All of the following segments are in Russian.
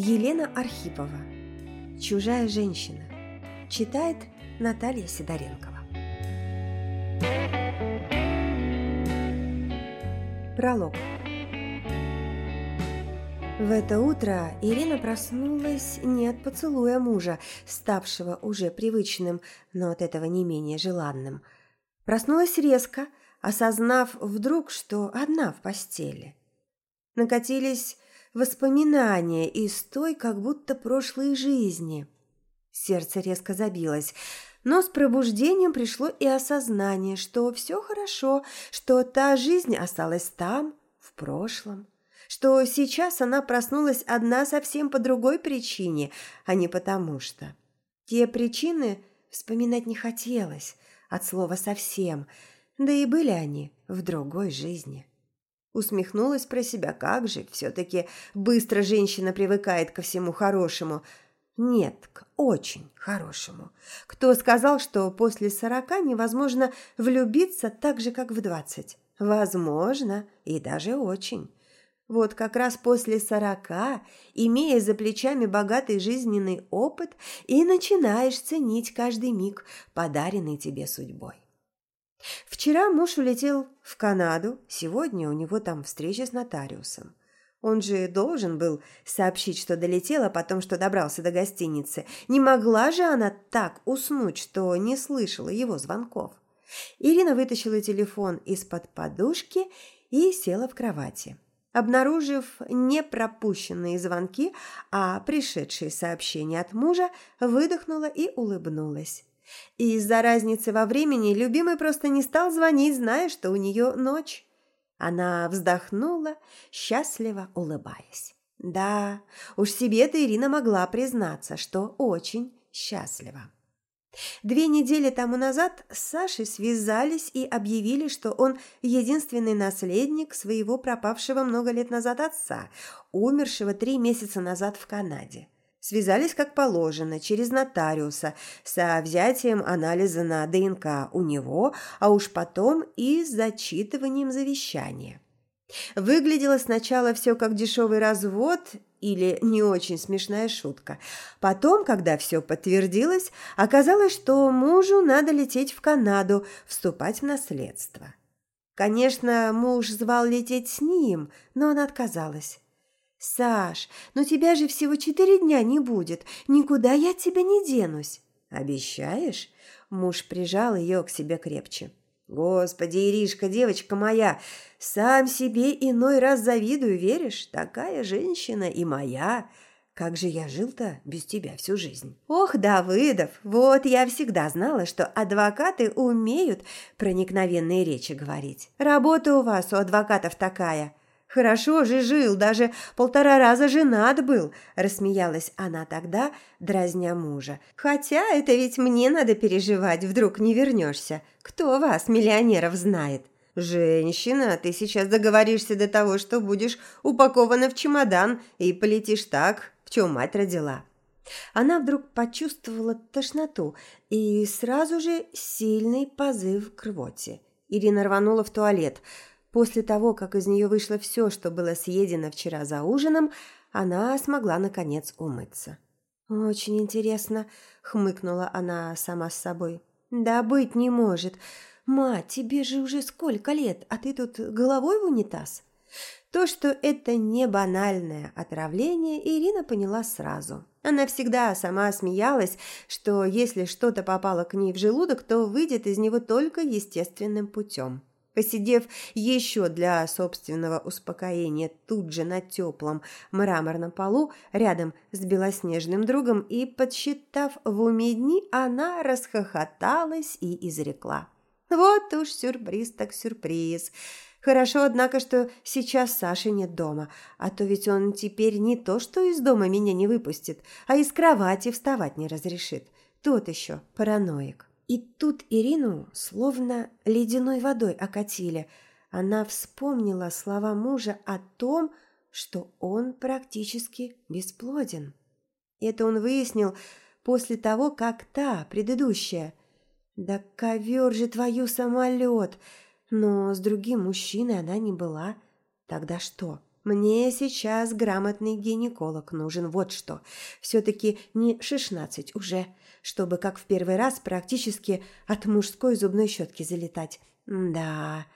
Елена Архипова. Чужая женщина. Читает Наталья Сидоренкова. Пролог. В это утро Ирина проснулась не от поцелуя мужа, ставшего уже привычным, но от этого не менее желанным. Проснулась резко, осознав вдруг, что одна в постели. Накатились воспоминания из той как будто прошлой жизни. Сердце резко забилось, но с пробуждением пришло и осознание, что все хорошо, что та жизнь осталась там, в прошлом, что сейчас она проснулась одна совсем по другой причине, а не потому что. Те причины вспоминать не хотелось, от слова совсем, да и были они в другой жизни. Усмехнулась про себя, как же, все-таки быстро женщина привыкает ко всему хорошему. Нет, к очень хорошему. Кто сказал, что после сорока невозможно влюбиться так же, как в двадцать? Возможно, и даже очень. Вот как раз после сорока, имея за плечами богатый жизненный опыт, и начинаешь ценить каждый миг, подаренный тебе судьбой. Вчера муж улетел в Канаду, сегодня у него там встреча с нотариусом. Он же должен был сообщить, что долетел, а потом, что добрался до гостиницы. Не могла же она так уснуть, что не слышала его звонков. Ирина вытащила телефон из-под подушки и села в кровати. Обнаружив не пропущенные звонки, а пришедшие сообщения от мужа, выдохнула и улыбнулась. И из-за разницы во времени любимый просто не стал звонить, зная, что у нее ночь. Она вздохнула, счастливо улыбаясь. Да, уж себе-то Ирина могла признаться, что очень счастлива. Две недели тому назад с Сашей связались и объявили, что он единственный наследник своего пропавшего много лет назад отца, умершего три месяца назад в Канаде. Связались как положено, через нотариуса, со взятием анализа на ДНК у него, а уж потом и с зачитыванием завещания. Выглядело сначала все как дешевый развод или не очень смешная шутка. Потом, когда все подтвердилось, оказалось, что мужу надо лететь в Канаду, вступать в наследство. Конечно, муж звал лететь с ним, но она отказалась. «Саш, но тебя же всего четыре дня не будет. Никуда я от тебя не денусь». «Обещаешь?» Муж прижал ее к себе крепче. «Господи, Иришка, девочка моя, сам себе иной раз завидую, веришь? Такая женщина и моя. Как же я жил-то без тебя всю жизнь?» «Ох, Давыдов, вот я всегда знала, что адвокаты умеют проникновенные речи говорить. Работа у вас, у адвокатов такая. Хорошо же жил, даже полтора раза женат был», – рассмеялась она тогда, дразня мужа. «Хотя это ведь мне надо переживать, вдруг не вернешься. Кто вас, миллионеров, знает?» «Женщина, ты сейчас договоришься до того, что будешь упакована в чемодан и полетишь так, в чем мать родила». Она вдруг почувствовала тошноту и сразу же сильный позыв к рвоте. Ирина рванула в туалет – После того, как из нее вышло все, что было съедено вчера за ужином, она смогла, наконец, умыться. «Очень интересно», — хмыкнула она сама с собой. «Да быть не может. Мать, тебе же уже сколько лет, а ты тут головой в унитаз?» То, что это не банальное отравление, Ирина поняла сразу. Она всегда сама смеялась, что если что-то попало к ней в желудок, то выйдет из него только естественным путем. Посидев еще для собственного успокоения тут же на теплом мраморном полу рядом с белоснежным другом и подсчитав в уме дни, она расхохоталась и изрекла. «Вот уж сюрприз так сюрприз!» Хорошо, однако, что сейчас Саши нет дома, а то ведь он теперь не то, что из дома меня не выпустит, а из кровати вставать не разрешит. Тот еще параноик. И тут Ирину словно ледяной водой окатили. Она вспомнила слова мужа о том, что он практически бесплоден. Это он выяснил после того, как та, предыдущая. «Да ковер же твою самолет!» Но с другим мужчиной она не была. Тогда что? Мне сейчас грамотный гинеколог нужен, вот что. Все-таки не шестнадцать уже, чтобы, как в первый раз, практически от мужской зубной щетки залетать. Да,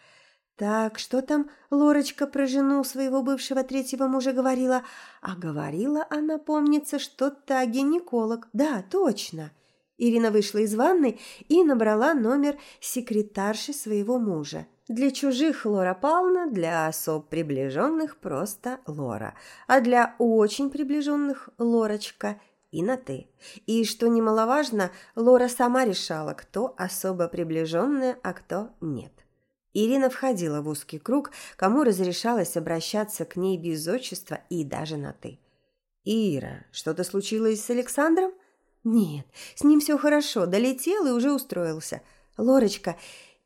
так, что там Лорочка про жену своего бывшего третьего мужа говорила? А говорила она, помнится, что-то гинеколог. Да, точно. Ирина вышла из ванны и набрала номер секретарши своего мужа. Для чужих Лора Павловна, для особ приближенных просто Лора, а для очень приближенных Лорочка и на «ты». И, что немаловажно, Лора сама решала, кто особо приближенная, а кто нет. Ирина входила в узкий круг, кому разрешалось обращаться к ней без отчества и даже на «ты». «Ира, что-то случилось с Александром?» «Нет, с ним все хорошо, долетел и уже устроился. Лорочка,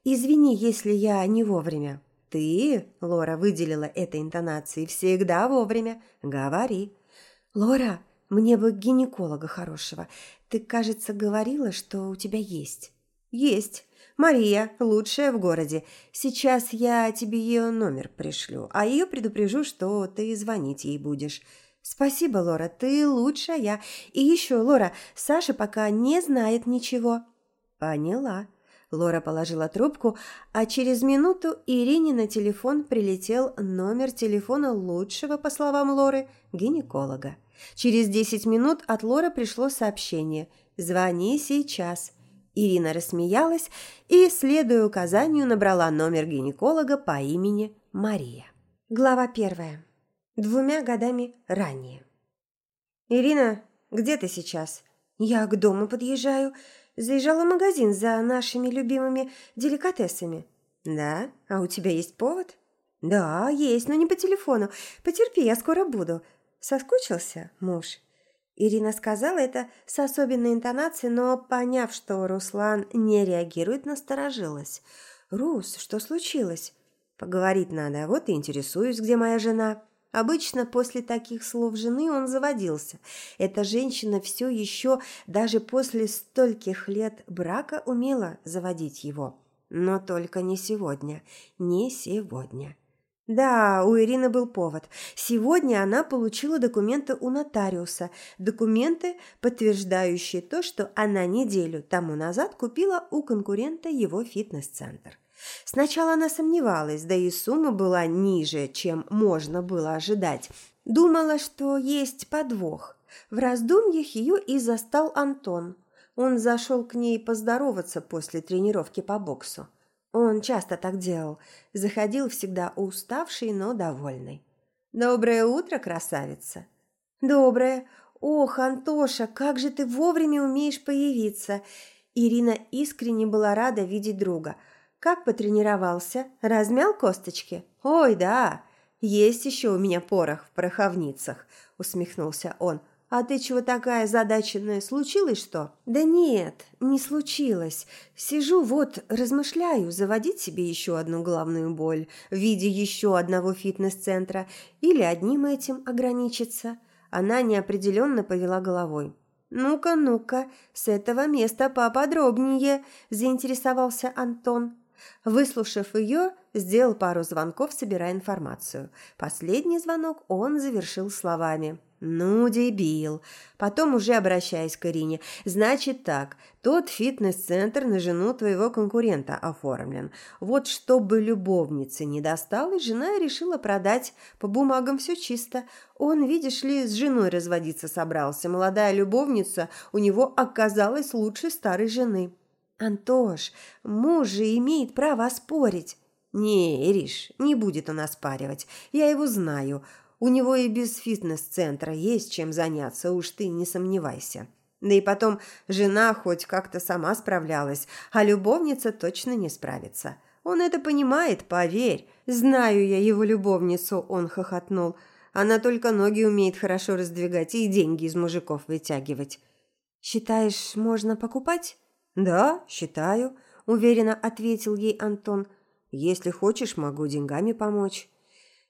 извини, если я не вовремя». «Ты, — Лора выделила этой интонацией, — всегда вовремя. Говори». «Лора, мне бы гинеколога хорошего. Ты, кажется, говорила, что у тебя есть». «Есть. Мария, лучшая в городе. Сейчас я тебе ее номер пришлю, а ее предупрежу, что ты звонить ей будешь». «Спасибо, Лора, ты лучшая. И еще, Лора, Саша пока не знает ничего». «Поняла». Лора положила трубку, а через минуту Ирине на телефон прилетел номер телефона лучшего, по словам Лоры, гинеколога. Через десять минут от Лоры пришло сообщение «Звони сейчас». Ирина рассмеялась и, следуя указанию, набрала номер гинеколога по имени Мария. Глава первая. Двумя годами ранее. «Ирина, где ты сейчас?» «Я к дому подъезжаю. Заезжала в магазин за нашими любимыми деликатесами». «Да? А у тебя есть повод?» «Да, есть, но не по телефону. Потерпи, я скоро буду». «Соскучился, муж?» Ирина сказала это с особенной интонацией, но, поняв, что Руслан не реагирует, насторожилась. «Рус, что случилось?» «Поговорить надо, вот и интересуюсь, где моя жена». Обычно после таких слов жены он заводился. Эта женщина все еще, даже после стольких лет брака, умела заводить его. Но только не сегодня. Не сегодня. Да, у Ирины был повод. Сегодня она получила документы у нотариуса. Документы, подтверждающие то, что она неделю тому назад купила у конкурента его фитнес-центр. Сначала она сомневалась, да и сумма была ниже, чем можно было ожидать. Думала, что есть подвох. В раздумьях ее и застал Антон. Он зашел к ней поздороваться после тренировки по боксу. Он часто так делал. Заходил всегда уставший, но довольный. «Доброе утро, красавица!» «Доброе! Ох, Антоша, как же ты вовремя умеешь появиться!» Ирина искренне была рада видеть друга. «Как потренировался? Размял косточки?» «Ой, да! Есть еще у меня порох в пороховницах!» усмехнулся он. «А ты чего такая задаченная? Случилось что?» «Да нет, не случилось. Сижу вот, размышляю, заводить себе еще одну главную боль в виде еще одного фитнес-центра или одним этим ограничиться». Она неопределенно повела головой. «Ну-ка, ну-ка, с этого места поподробнее», – заинтересовался Антон. Выслушав ее, сделал пару звонков, собирая информацию. Последний звонок он завершил словами. «Ну, дебил!» Потом уже обращаясь к Ирине. «Значит так, тот фитнес-центр на жену твоего конкурента оформлен. Вот чтобы любовнице не досталось, жена решила продать. По бумагам все чисто. Он, видишь ли, с женой разводиться собрался. Молодая любовница у него оказалась лучше старой жены». «Антош, муж же имеет право оспорить». «Не, Ириш, не будет он оспаривать. Я его знаю. У него и без фитнес-центра есть чем заняться, уж ты не сомневайся. Да и потом, жена хоть как-то сама справлялась, а любовница точно не справится. Он это понимает, поверь. Знаю я его любовницу, он хохотнул. Она только ноги умеет хорошо раздвигать и деньги из мужиков вытягивать. Считаешь, можно покупать? Да, считаю, уверенно ответил ей Антон. Если хочешь, могу деньгами помочь.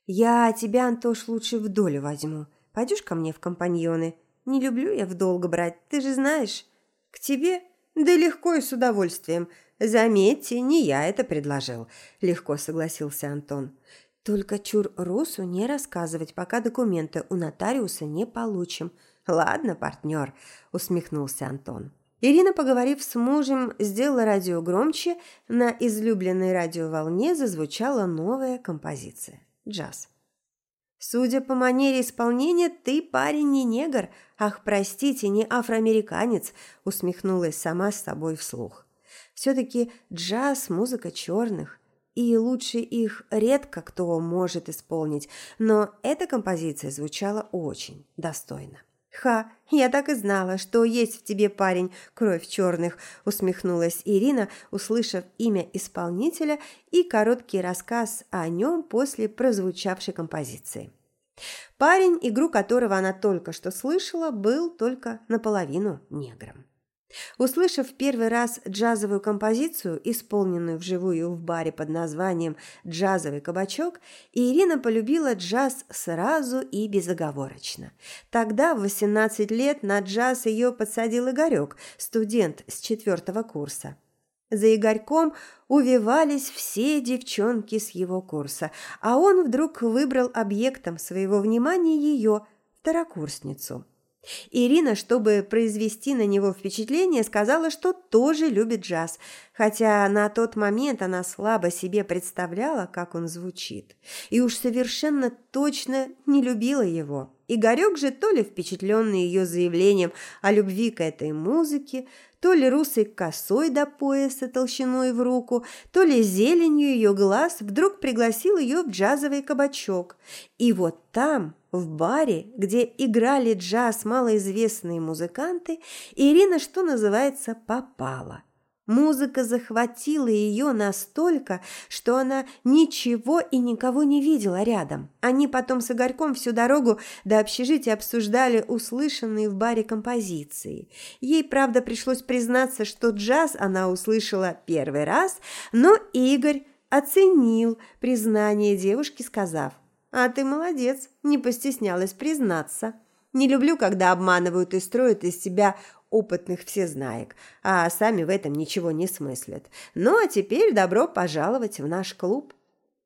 «Я тебя, Антош, лучше в долю возьму. Пойдешь ко мне в компаньоны? Не люблю я в долг брать, ты же знаешь. К тебе? Да легко и с удовольствием. Заметьте, не я это предложил, легко согласился Антон. Только чур Русу не рассказывать, пока документы у нотариуса не получим. Ладно, партнер, усмехнулся Антон. Ирина, поговорив с мужем, сделала радио громче, на излюбленной радиоволне зазвучала новая композиция – джаз. «Судя по манере исполнения, ты парень не негр, ах, простите, не афроамериканец», – усмехнулась сама с собой вслух. «Все-таки джаз – музыка черных, и лучше их редко кто может исполнить, но эта композиция звучала очень достойно». «Ха, я так и знала, что есть в тебе парень, кровь черных», усмехнулась Ирина, услышав имя исполнителя и короткий рассказ о нем после прозвучавшей композиции. Парень, игру которого она только что слышала, был только наполовину негром. Услышав первый раз джазовую композицию, исполненную вживую в баре под названием «Джазовый кабачок», Ирина полюбила джаз сразу и безоговорочно. Тогда, в 18 лет, на джаз ее подсадил Игорек, студент с четвертого курса. За Игорьком увивались все девчонки с его курса, а он вдруг выбрал объектом своего внимания ее, второкурсницу – Ирина, чтобы произвести на него впечатление, сказала, что тоже любит джаз, хотя на тот момент она слабо себе представляла, как он звучит, и уж совершенно точно не любила его. Игорек же то ли впечатленный ее заявлением о любви к этой музыке, то ли русой косой до пояса толщиной в руку, то ли зеленью ее глаз, вдруг пригласил ее в джазовый кабачок. И вот там, в баре, где играли джаз малоизвестные музыканты, Ирина, что называется, попала. Музыка захватила ее настолько, что она ничего и никого не видела рядом. Они потом с Игорьком всю дорогу до общежития обсуждали услышанные в баре композиции. Ей, правда, пришлось признаться, что джаз она услышала первый раз, но Игорь оценил признание девушки, сказав, «А ты молодец, не постеснялась признаться». Не люблю, когда обманывают и строят из себя опытных всезнаек, а сами в этом ничего не смыслят. Ну, а теперь добро пожаловать в наш клуб».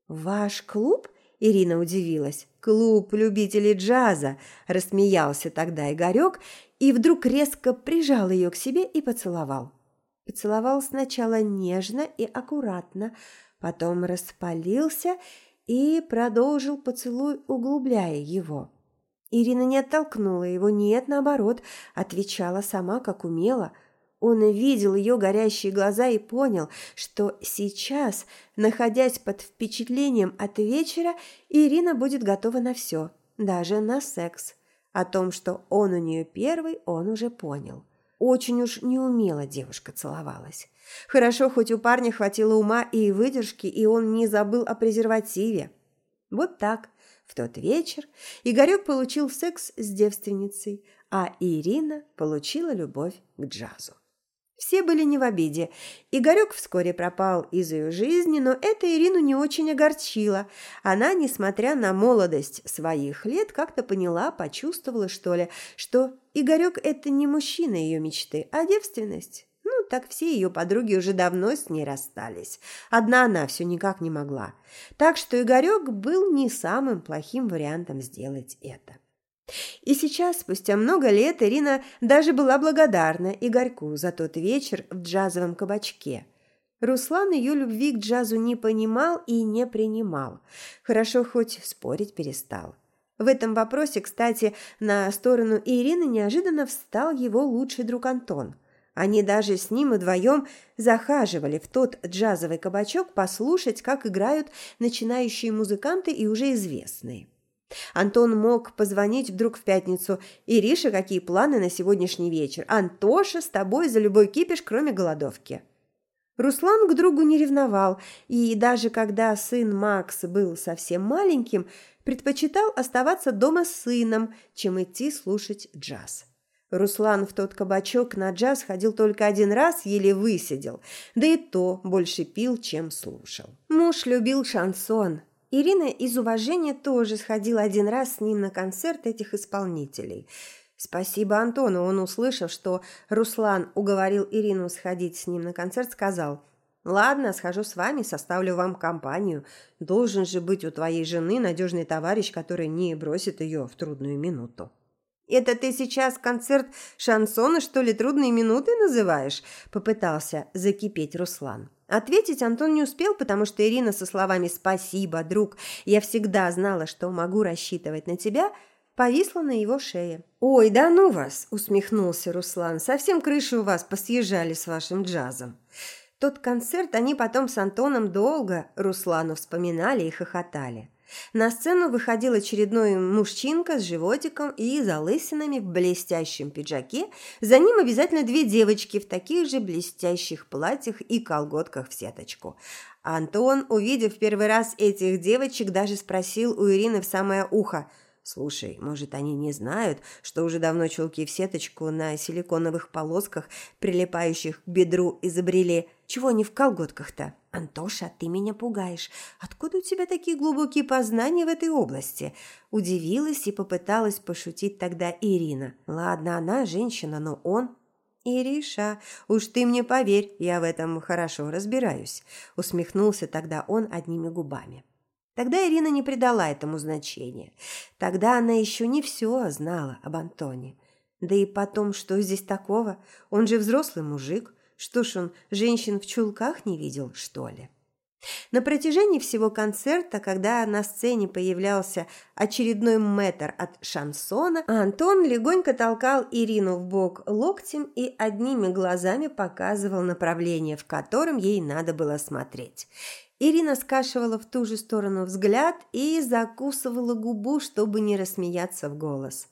«Ваш клуб?» – Ирина удивилась. «Клуб любителей джаза», – рассмеялся тогда Игорек и вдруг резко прижал ее к себе и поцеловал. Поцеловал сначала нежно и аккуратно, потом распалился и продолжил поцелуй, углубляя его. Ирина не оттолкнула его, нет, наоборот, отвечала сама, как умела. Он видел ее горящие глаза и понял, что сейчас, находясь под впечатлением от вечера, Ирина будет готова на все, даже на секс. О том, что он у нее первый, он уже понял. Очень уж неумело девушка целовалась. Хорошо, хоть у парня хватило ума и выдержки, и он не забыл о презервативе. Вот так – в тот вечер Игорек получил секс с девственницей, а Ирина получила любовь к джазу. Все были не в обиде. Игорек вскоре пропал из ее жизни, но это Ирину не очень огорчило. Она, несмотря на молодость своих лет, как-то поняла, почувствовала, что ли, что Игорек – это не мужчина ее мечты, а девственность так все ее подруги уже давно с ней расстались. Одна она все никак не могла. Так что Игорек был не самым плохим вариантом сделать это. И сейчас, спустя много лет, Ирина даже была благодарна Игорьку за тот вечер в джазовом кабачке. Руслан ее любви к джазу не понимал и не принимал. Хорошо, хоть спорить перестал. В этом вопросе, кстати, на сторону Ирины неожиданно встал его лучший друг Антон. Они даже с ним вдвоем захаживали в тот джазовый кабачок послушать, как играют начинающие музыканты и уже известные. Антон мог позвонить вдруг в пятницу. «Ириша, какие планы на сегодняшний вечер? Антоша с тобой за любой кипиш, кроме голодовки». Руслан к другу не ревновал, и даже когда сын Макс был совсем маленьким, предпочитал оставаться дома с сыном, чем идти слушать джаз. Руслан в тот кабачок на джаз ходил только один раз, еле высидел, да и то больше пил, чем слушал. Муж любил шансон. Ирина из уважения тоже сходила один раз с ним на концерт этих исполнителей. Спасибо Антону, он, услышав, что Руслан уговорил Ирину сходить с ним на концерт, сказал Ладно, схожу с вами, составлю вам компанию. Должен же быть у твоей жены надежный товарищ, который не бросит ее в трудную минуту. «Это ты сейчас концерт шансона, что ли, трудные минуты называешь?» – попытался закипеть Руслан. Ответить Антон не успел, потому что Ирина со словами «Спасибо, друг, я всегда знала, что могу рассчитывать на тебя», повисла на его шее. «Ой, да ну вас!» – усмехнулся Руслан. «Совсем крыши у вас посъезжали с вашим джазом». Тот концерт они потом с Антоном долго Руслану вспоминали и хохотали. На сцену выходил очередной мужчинка с животиком и залысинами в блестящем пиджаке. За ним обязательно две девочки в таких же блестящих платьях и колготках в сеточку. Антон, увидев первый раз этих девочек, даже спросил у Ирины в самое ухо – Слушай, может, они не знают, что уже давно чулки в сеточку на силиконовых полосках, прилипающих к бедру, изобрели. Чего они в колготках-то? Антоша, ты меня пугаешь. Откуда у тебя такие глубокие познания в этой области? Удивилась и попыталась пошутить тогда Ирина. Ладно, она женщина, но он... «Ириша, уж ты мне поверь, я в этом хорошо разбираюсь», усмехнулся тогда он одними губами. Тогда Ирина не придала этому значения. Тогда она еще не все знала об Антоне. Да и потом, что здесь такого? Он же взрослый мужик. Что ж он, женщин в чулках не видел, что ли? На протяжении всего концерта, когда на сцене появлялся очередной метр от шансона, Антон легонько толкал Ирину в бок локтем и одними глазами показывал направление, в котором ей надо было смотреть. Ирина скашивала в ту же сторону взгляд и закусывала губу, чтобы не рассмеяться в голос.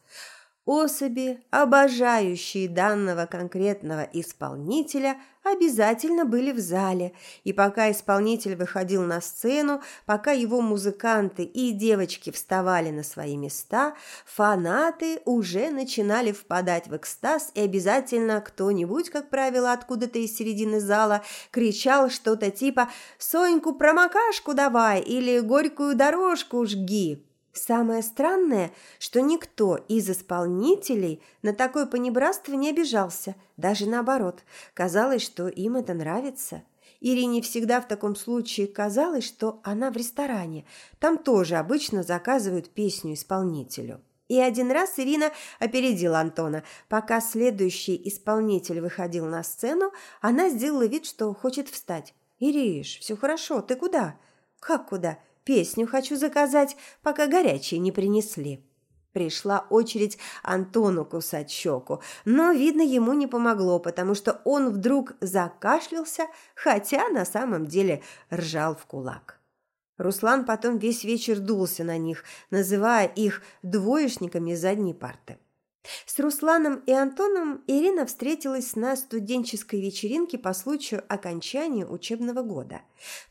Особи, обожающие данного конкретного исполнителя, обязательно были в зале, и пока исполнитель выходил на сцену, пока его музыканты и девочки вставали на свои места, фанаты уже начинали впадать в экстаз, и обязательно кто-нибудь, как правило, откуда-то из середины зала, кричал что-то типа «Соньку промокашку давай» или «Горькую дорожку жги». Самое странное, что никто из исполнителей на такое понебратство не обижался, даже наоборот. Казалось, что им это нравится. Ирине всегда в таком случае казалось, что она в ресторане. Там тоже обычно заказывают песню исполнителю. И один раз Ирина опередила Антона. Пока следующий исполнитель выходил на сцену, она сделала вид, что хочет встать. «Ириш, все хорошо, ты куда?» «Как куда?» Песню хочу заказать, пока горячие не принесли». Пришла очередь Антону кусать щеку, но, видно, ему не помогло, потому что он вдруг закашлялся, хотя на самом деле ржал в кулак. Руслан потом весь вечер дулся на них, называя их двоечниками задней парты. С Русланом и Антоном Ирина встретилась на студенческой вечеринке по случаю окончания учебного года.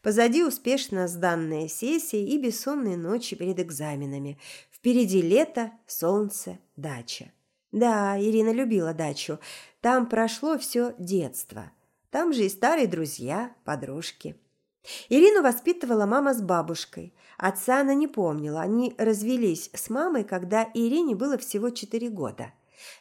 Позади успешно сданная сессия и бессонные ночи перед экзаменами. Впереди лето, солнце, дача. Да, Ирина любила дачу. Там прошло все детство. Там же и старые друзья, подружки. Ирину воспитывала мама с бабушкой. Отца она не помнила. Они развелись с мамой, когда Ирине было всего четыре года.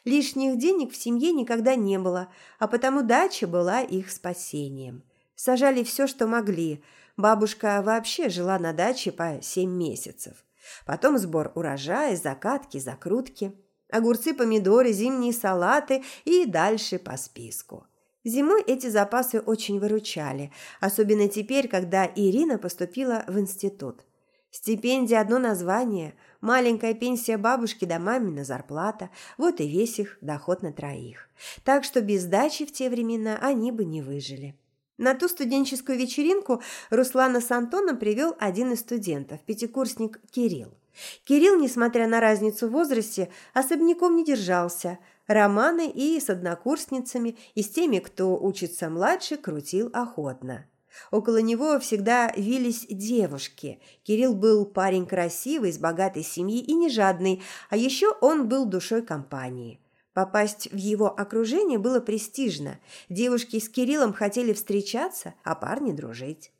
Лишних денег в семье никогда не было, а потому дача была их спасением. Сажали все, что могли. Бабушка вообще жила на даче по семь месяцев. Потом сбор урожая, закатки, закрутки. Огурцы, помидоры, зимние салаты и дальше по списку. Зимой эти запасы очень выручали, особенно теперь, когда Ирина поступила в институт. Стипендия – одно название, маленькая пенсия бабушки да мамина зарплата – вот и весь их доход на троих. Так что без дачи в те времена они бы не выжили. На ту студенческую вечеринку Руслана с Антоном привел один из студентов, пятикурсник Кирилл. Кирилл, несмотря на разницу в возрасте, особняком не держался – Романы и с однокурсницами, и с теми, кто учится младше, крутил охотно. Около него всегда вились девушки. Кирилл был парень красивый, из богатой семьи и не жадный, а еще он был душой компании. Попасть в его окружение было престижно. Девушки с Кириллом хотели встречаться, а парни дружить.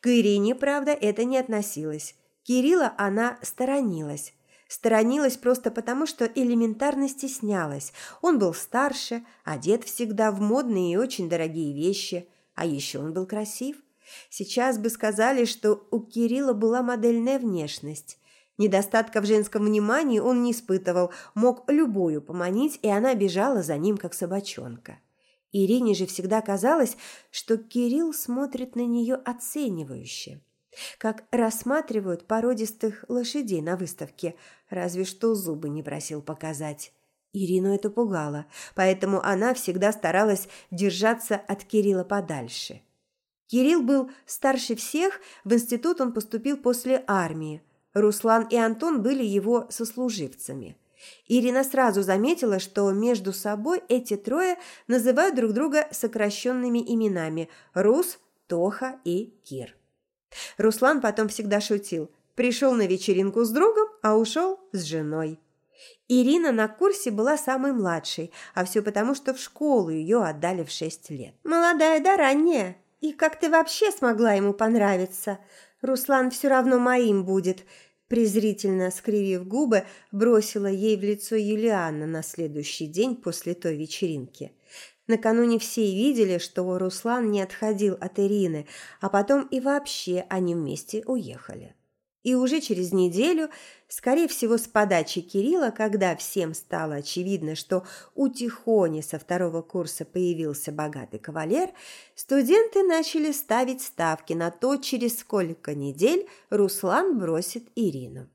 К Ирине, правда, это не относилось. Кирилла она сторонилась. Сторонилась просто потому, что элементарно стеснялась. Он был старше, одет всегда в модные и очень дорогие вещи. А еще он был красив. Сейчас бы сказали, что у Кирилла была модельная внешность. Недостатка в женском внимании он не испытывал, мог любую поманить, и она бежала за ним, как собачонка. Ирине же всегда казалось, что Кирилл смотрит на нее оценивающе, как рассматривают породистых лошадей на выставке, разве что зубы не просил показать. Ирину это пугало, поэтому она всегда старалась держаться от Кирилла подальше. Кирилл был старше всех, в институт он поступил после армии. Руслан и Антон были его сослуживцами. Ирина сразу заметила, что между собой эти трое называют друг друга сокращенными именами – Рус, Тоха и Кир. Руслан потом всегда шутил – пришел на вечеринку с другом, а ушел с женой. Ирина на курсе была самой младшей, а все потому, что в школу ее отдали в шесть лет. «Молодая да ранняя. И как ты вообще смогла ему понравиться? Руслан все равно моим будет», презрительно скривив губы, бросила ей в лицо Юлианна на следующий день после той вечеринки. Накануне все видели, что Руслан не отходил от Ирины, а потом и вообще они вместе уехали. И уже через неделю, скорее всего, с подачи Кирилла, когда всем стало очевидно, что у Тихони со второго курса появился богатый кавалер, студенты начали ставить ставки на то, через сколько недель Руслан бросит Ирину.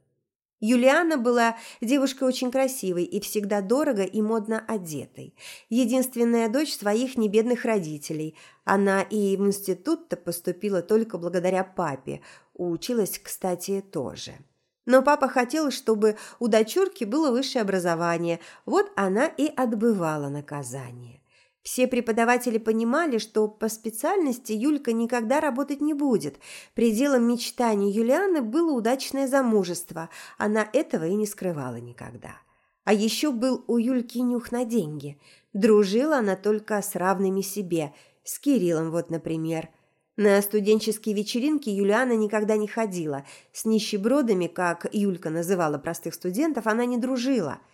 Юлиана была девушкой очень красивой и всегда дорого и модно одетой. Единственная дочь своих небедных родителей. Она и в институт-то поступила только благодаря папе. Училась, кстати, тоже. Но папа хотел, чтобы у дочурки было высшее образование. Вот она и отбывала наказание. Все преподаватели понимали, что по специальности Юлька никогда работать не будет. Пределом мечтаний Юлианы было удачное замужество. Она этого и не скрывала никогда. А еще был у Юльки нюх на деньги. Дружила она только с равными себе, с Кириллом вот, например. На студенческие вечеринки Юлиана никогда не ходила. С нищебродами, как Юлька называла простых студентов, она не дружила –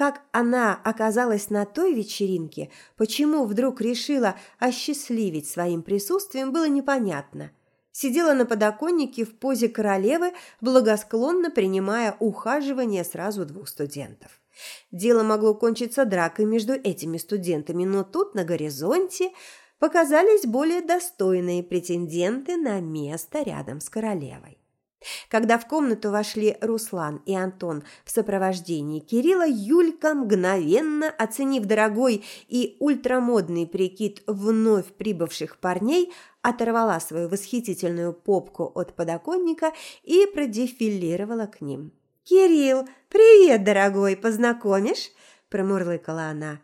как она оказалась на той вечеринке, почему вдруг решила осчастливить своим присутствием, было непонятно. Сидела на подоконнике в позе королевы, благосклонно принимая ухаживание сразу двух студентов. Дело могло кончиться дракой между этими студентами, но тут на горизонте показались более достойные претенденты на место рядом с королевой. Когда в комнату вошли Руслан и Антон в сопровождении Кирилла, Юлька, мгновенно оценив дорогой и ультрамодный прикид вновь прибывших парней, оторвала свою восхитительную попку от подоконника и продефилировала к ним. «Кирилл, привет, дорогой, познакомишь?» – промурлыкала она.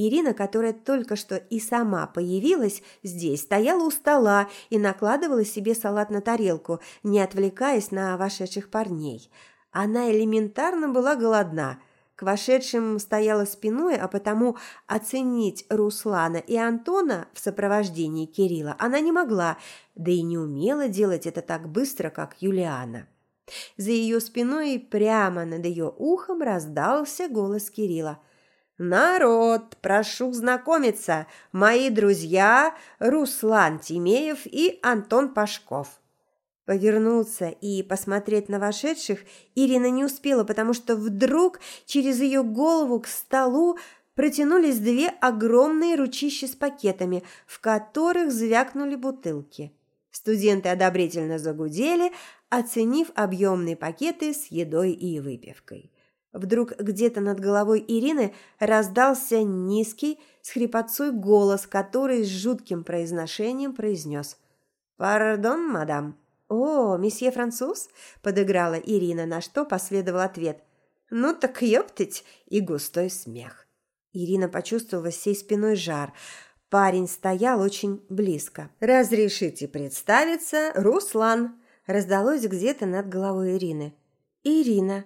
Ирина, которая только что и сама появилась здесь, стояла у стола и накладывала себе салат на тарелку, не отвлекаясь на вошедших парней. Она элементарно была голодна. К вошедшим стояла спиной, а потому оценить Руслана и Антона в сопровождении Кирилла она не могла, да и не умела делать это так быстро, как Юлиана. За ее спиной прямо над ее ухом раздался голос Кирилла – «Народ, прошу знакомиться, мои друзья Руслан Тимеев и Антон Пашков». Повернуться и посмотреть на вошедших Ирина не успела, потому что вдруг через ее голову к столу протянулись две огромные ручища с пакетами, в которых звякнули бутылки. Студенты одобрительно загудели, оценив объемные пакеты с едой и выпивкой. Вдруг где-то над головой Ирины раздался низкий, с хрипотцой голос, который с жутким произношением произнес «Пардон, мадам». «О, месье француз?» – подыграла Ирина, на что последовал ответ «Ну так ёптыть!» и густой смех. Ирина почувствовала всей спиной жар. Парень стоял очень близко. «Разрешите представиться, Руслан!» раздалось где-то над головой Ирины. «Ирина!»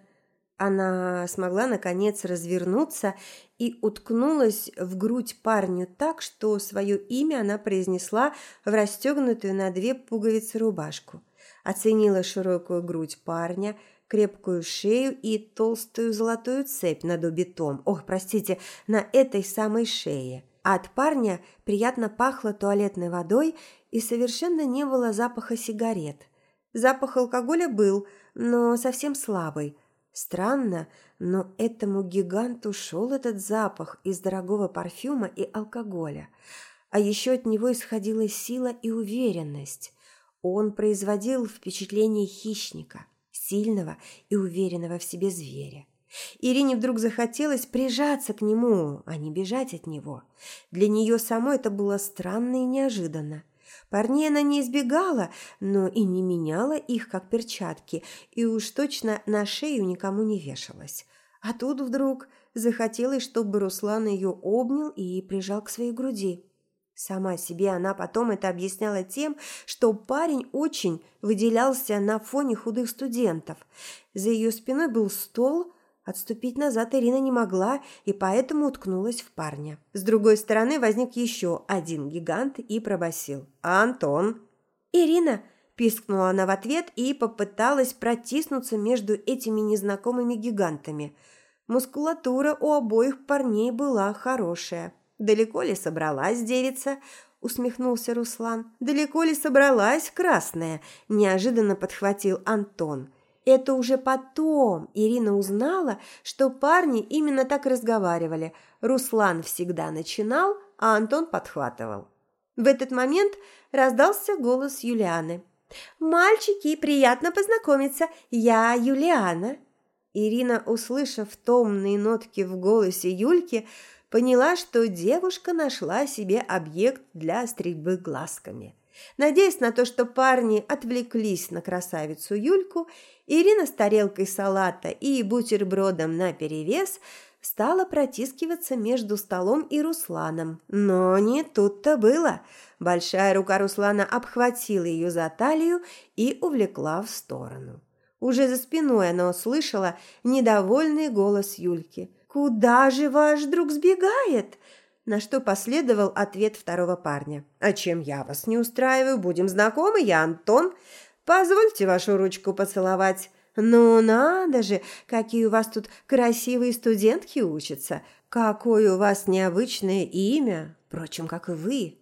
Она смогла, наконец, развернуться и уткнулась в грудь парню так, что свое имя она произнесла в расстегнутую на две пуговицы рубашку. Оценила широкую грудь парня, крепкую шею и толстую золотую цепь над убитом. Ох, простите, на этой самой шее. От парня приятно пахло туалетной водой и совершенно не было запаха сигарет. Запах алкоголя был, но совсем слабый. Странно, но этому гиганту шел этот запах из дорогого парфюма и алкоголя. А еще от него исходила сила и уверенность. Он производил впечатление хищника, сильного и уверенного в себе зверя. Ирине вдруг захотелось прижаться к нему, а не бежать от него. Для нее самой это было странно и неожиданно. Парней она не избегала, но и не меняла их, как перчатки, и уж точно на шею никому не вешалась. А тут вдруг захотелось, чтобы Руслан ее обнял и прижал к своей груди. Сама себе она потом это объясняла тем, что парень очень выделялся на фоне худых студентов. За ее спиной был стол, Отступить назад Ирина не могла и поэтому уткнулась в парня. С другой стороны возник еще один гигант и пробасил: «Антон!» «Ирина!» – пискнула она в ответ и попыталась протиснуться между этими незнакомыми гигантами. Мускулатура у обоих парней была хорошая. «Далеко ли собралась девица?» – усмехнулся Руслан. «Далеко ли собралась красная?» – неожиданно подхватил Антон – это уже потом Ирина узнала, что парни именно так разговаривали. Руслан всегда начинал, а Антон подхватывал. В этот момент раздался голос Юлианы. «Мальчики, приятно познакомиться. Я Юлиана». Ирина, услышав томные нотки в голосе Юльки, поняла, что девушка нашла себе объект для стрельбы глазками. Надеясь на то, что парни отвлеклись на красавицу Юльку, Ирина с тарелкой салата и бутербродом наперевес стала протискиваться между столом и Русланом. Но не тут-то было. Большая рука Руслана обхватила ее за талию и увлекла в сторону. Уже за спиной она услышала недовольный голос Юльки. «Куда же ваш друг сбегает?» На что последовал ответ второго парня. «А чем я вас не устраиваю? Будем знакомы, я Антон. Позвольте вашу ручку поцеловать. Ну надо же, какие у вас тут красивые студентки учатся. Какое у вас необычное имя, впрочем, как и вы.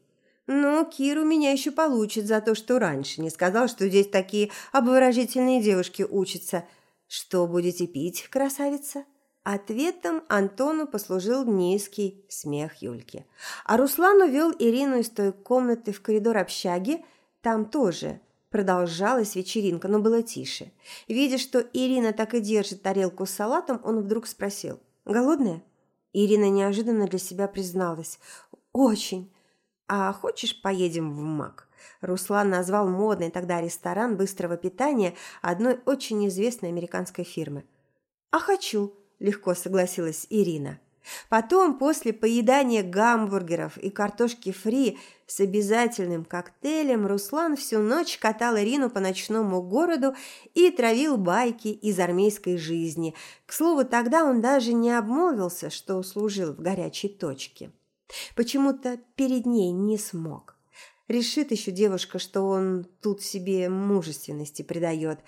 Ну, Кир у меня еще получит за то, что раньше не сказал, что здесь такие обворожительные девушки учатся. Что будете пить, красавица? Ответом Антону послужил низкий смех Юльки. А Руслан увел Ирину из той комнаты в коридор общаги, там тоже Продолжалась вечеринка, но было тише. Видя, что Ирина так и держит тарелку с салатом, он вдруг спросил. «Голодная?» Ирина неожиданно для себя призналась. «Очень. А хочешь, поедем в МАК?» Руслан назвал модный тогда ресторан быстрого питания одной очень известной американской фирмы. «А хочу», – легко согласилась Ирина. Потом, после поедания гамбургеров и картошки фри с обязательным коктейлем, Руслан всю ночь катал Ирину по ночному городу и травил байки из армейской жизни. К слову, тогда он даже не обмолвился, что служил в горячей точке. Почему-то перед ней не смог. Решит еще девушка, что он тут себе мужественности придает.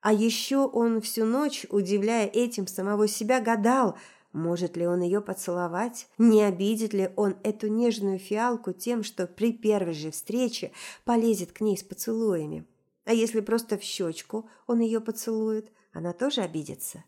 А еще он всю ночь, удивляя этим самого себя, гадал – может ли он ее поцеловать? Не обидит ли он эту нежную фиалку тем, что при первой же встрече полезет к ней с поцелуями? А если просто в щечку он ее поцелует, она тоже обидится?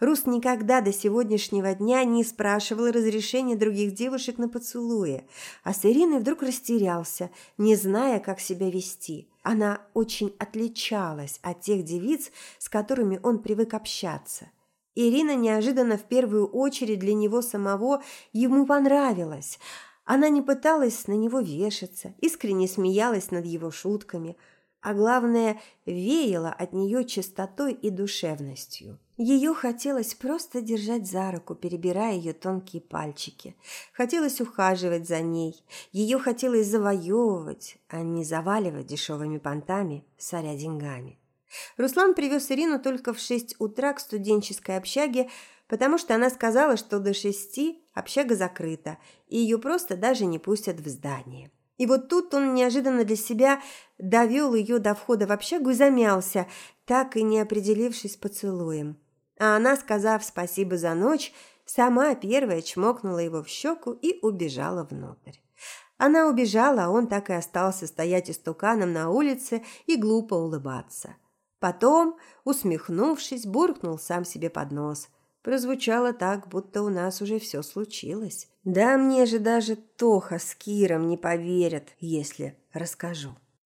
Рус никогда до сегодняшнего дня не спрашивал разрешения других девушек на поцелуи, а с Ириной вдруг растерялся, не зная, как себя вести. Она очень отличалась от тех девиц, с которыми он привык общаться – Ирина неожиданно в первую очередь для него самого ему понравилась. Она не пыталась на него вешаться, искренне смеялась над его шутками, а главное, веяла от нее чистотой и душевностью. Ее хотелось просто держать за руку, перебирая ее тонкие пальчики. Хотелось ухаживать за ней. Ее хотелось завоевывать, а не заваливать дешевыми понтами, соря деньгами. Руслан привез Ирину только в шесть утра к студенческой общаге, потому что она сказала, что до шести общага закрыта, и ее просто даже не пустят в здание. И вот тут он неожиданно для себя довел ее до входа в общагу и замялся, так и не определившись поцелуем. А она, сказав спасибо за ночь, Сама первая чмокнула его в щеку и убежала внутрь. Она убежала, а он так и остался стоять истуканом на улице и глупо улыбаться. Потом, усмехнувшись, буркнул сам себе под нос. Прозвучало так, будто у нас уже все случилось. Да мне же даже Тоха с Киром не поверят, если расскажу.